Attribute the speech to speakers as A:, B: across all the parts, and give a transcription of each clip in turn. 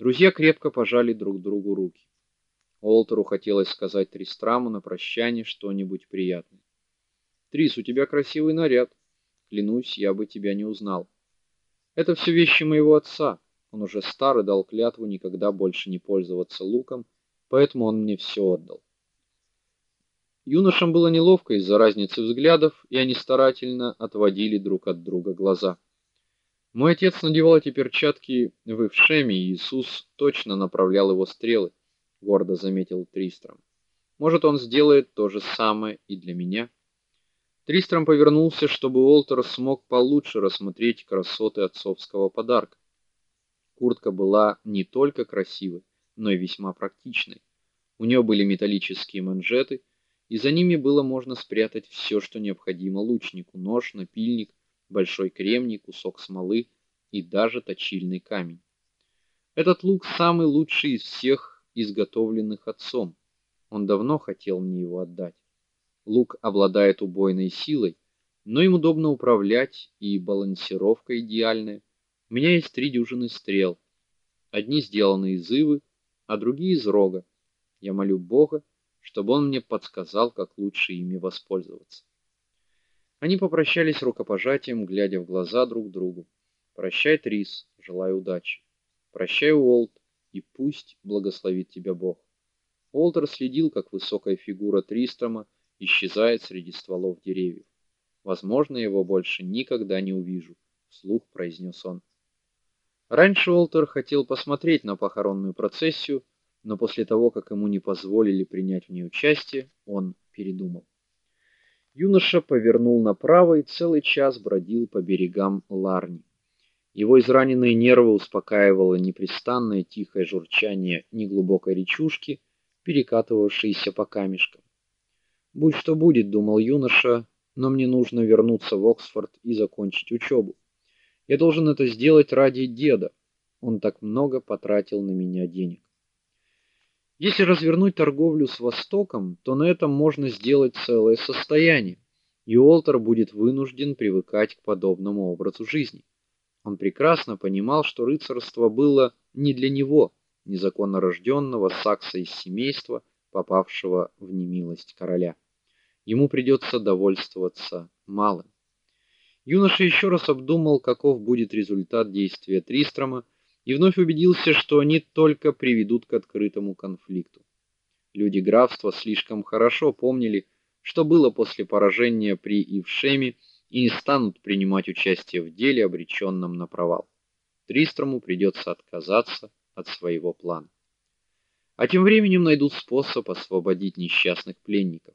A: Друзья крепко пожали друг другу руки. Олтеру хотелось сказать Тристраму на прощание что-нибудь приятное. Трис, у тебя красивый наряд. Клянусь, я бы тебя не узнал. Это все вещи моего отца. Он уже стар и дал клятву никогда больше не пользоваться луком, поэтому он мне все отдал. Юношам было неловко из-за разницы взглядов, и они старательно отводили друг от друга глаза. Мой отец надевал эти перчатки в Ившеме, и Иисус точно направлял его стрелы, гордо заметил Тристром. Может, он сделает то же самое и для меня. Тристром повернулся, чтобы Уолтер смог получше рассмотреть красоты отцовского подарка. Куртка была не только красивой, но и весьма практичной. У нее были металлические манжеты, и за ними было можно спрятать все, что необходимо лучнику: нож, напильник, большой кремний, кусок смолы и даже точильный камень. Этот лук самый лучший из всех изготовленных отцом. Он давно хотел мне его отдать. Лук обладает убойной силой, но им удобно управлять, и балансировка идеальная. У меня есть три дюжины стрел. Одни сделаны из ивы, а другие из рога. Я молю Бога, чтобы он мне подсказал, как лучше ими воспользоваться. Они попрощались рукопожатием, глядя в глаза друг другу. Прощай, Трис, желаю удачи. Прощай, Уолт, и пусть благословит тебя Бог. Уолтер следил, как высокая фигура Тристрома исчезает среди стволов деревьев. Возможно, его больше никогда не увижу, вслух произнес он. Раньше Уолтер хотел посмотреть на похоронную процессию, но после того, как ему не позволили принять в ней участие, он передумал. Юноша повернул направо и целый час бродил по берегам Ларни. Его израненные нервы успокаивало непрестанное тихое журчание неглубокой речушки, перекатывавшейся по камешкам. Будь что будет, думал юноша, но мне нужно вернуться в Оксфорд и закончить учебу. Я должен это сделать ради деда. Он так много потратил на меня денег. Если развернуть торговлю с Востоком, то на этом можно сделать целое состояние, и Уолтер будет вынужден привыкать к подобному образу жизни. Он прекрасно понимал, что рыцарство было не для него, незаконно рожденного сакса из семейства, попавшего в немилость короля. Ему придется довольствоваться малым. Юноша еще раз обдумал, каков будет результат действия Тристрома, и вновь убедился, что они только приведут к открытому конфликту. Люди графства слишком хорошо помнили, что было после поражения при Ившеме, и не станут принимать участие в деле, обреченном на провал. Тристрому придется отказаться от своего плана. А тем временем найдут способ освободить несчастных пленников.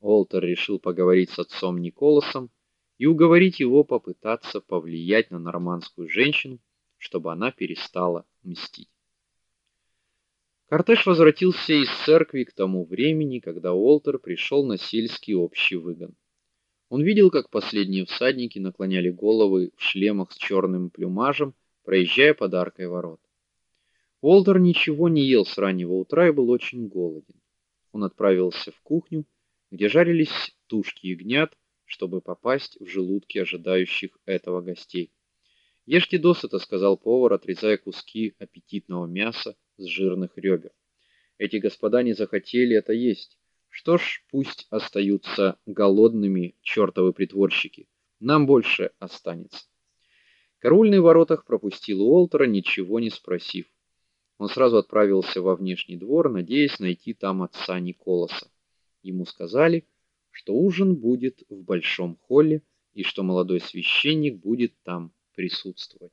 A: Олтер решил поговорить с отцом Николасом и уговорить его попытаться повлиять на нормандскую женщину, чтобы она перестала мстить. Кортеж возвратился из церкви к тому времени, когда Олтер пришел на сельский общий выгон. Он видел, как последние всадники наклоняли головы в шлемах с черным плюмажем, проезжая под аркой ворот. Олтер ничего не ел с раннего утра и был очень голоден. Он отправился в кухню, где жарились тушки ягнят, чтобы попасть в желудки ожидающих этого гостей. "Ешьте досыта", сказал повар, отрезая куски аппетитного мяса с жирных ребер. Эти господа не захотели это есть. Что ж, пусть остаются голодными чертовы притворщики. Нам больше останется. Караульный в воротах пропустил Уолтера, ничего не спросив. Он сразу отправился во внешний двор, надеясь найти там отца Николаса. Ему сказали, что ужин будет в большом холле и что молодой священник будет там присутствовать.